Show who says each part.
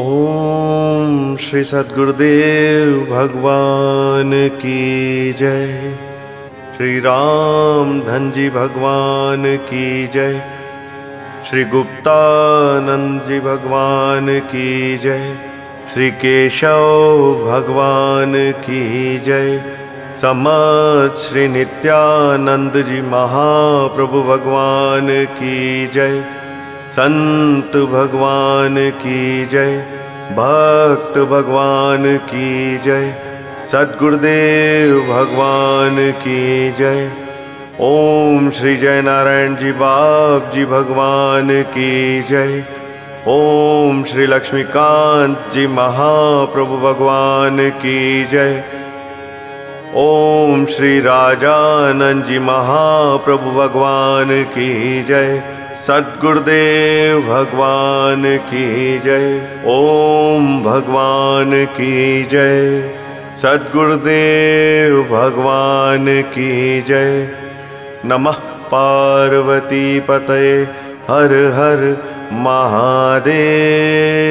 Speaker 1: ओम श्री सद्गुरुदेव भगवान की जय। श्री राम धन जी भगवान की जय। श्री गुप्तानंद जी भगवान की जय। श्री केशव भगवान की जय। समर्थ श्री नित्यानंद जी महाप्रभु भगवान की जय। संत भगवान की जय, भक्त भगवान की जय, सदगुरुदेव भगवान की जय। ओम श्री जय नारायण जी, बाप जी भगवान की जय। ओम श्री लक्ष्मीकांत जी, महाप्रभु भगवान की जय। ओम श्री राजानंद जी, महाप्रभु भगवान की जय। सदगुरुदेव भगवान की जय, ओम भगवान की जय। सदगुरुदेव भगवान की जय। नमः पार्वती पतये, हर हर महादेव।